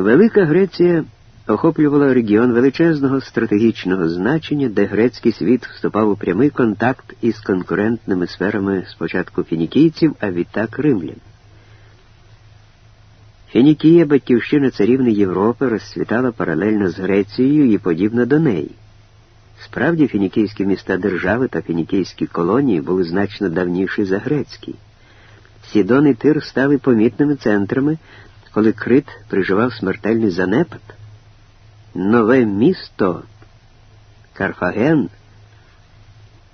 Велика Греція охоплювала регіон величезного стратегічного значення, де грецький світ вступав у прямий контакт із конкурентними сферами спочатку фінікійців, а відтак римлян. Фінікія, батьківщина царівни Європи, розцвітала паралельно з Грецією і подібна до неї. Справді, фінікійські міста держави та фінікійські колонії були значно давніші за грецькі. Сідон і Тир стали помітними центрами, коли Крит приживав смертельний занепад. Нове місто Карфаген,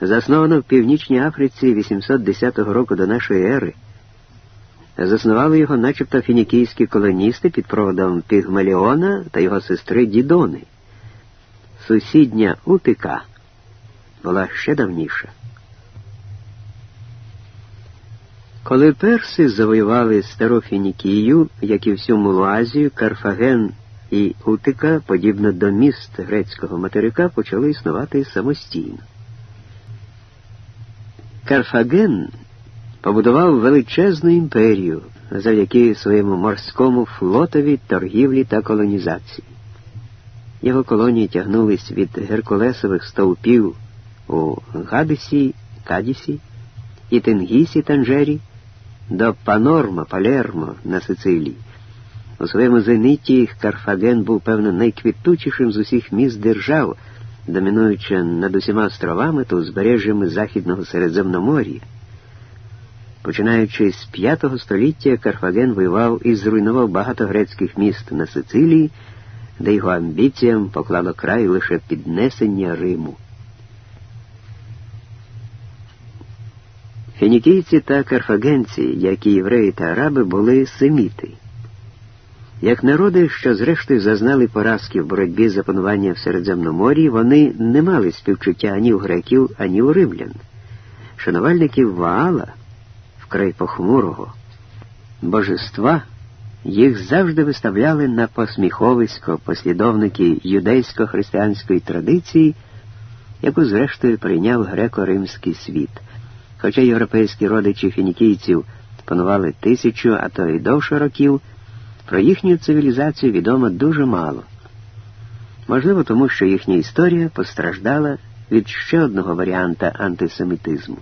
засновано в Північній Африці 810 року до нашої ери. Заснували його начебто фінікійські колоністи під проводом Пігмаліона та його сестри Дідони. Сусідня Утика була ще давніша. Коли перси завоювали стару Фінікію, як і всю Мулуазію, Карфаген і Утика, подібно до міст грецького материка, почали існувати самостійно. Карфаген побудував величезну імперію завдяки своєму морському флотові, торгівлі та колонізації. Його колонії тягнулись від Геркулесових стовпів у Гадисі, Кадісі і Тенгісі Танжері до Панорма, Палермо на Сицилії. У своєму зениті Карфаген був, певно, найквітучішим з усіх міст держав, домінуючи над усіма островами та узбережжями Західного Середземномор'я. Починаючи з V століття, Карфаген воював і зруйнував багато грецьких міст на Сицилії, де його амбіціям поклало край лише піднесення Риму. Фінікійці та карфагенці, як і євреї та араби, були семіти. Як народи, що зрештою зазнали поразки в боротьбі за панування в Середземномор'ї, вони не мали співчуття ані у греків, ані у римлян. Шанувальників Ваала, вкрай похмурого, божества, їх завжди виставляли на посміховисько послідовники юдейсько-християнської традиції, яку зрештою прийняв греко-римський світ. Хоча європейські родичі фінікійців панували тисячу, а то й довше років, про їхню цивілізацію відомо дуже мало. Можливо, тому що їхня історія постраждала від ще одного варіанта антисемітизму.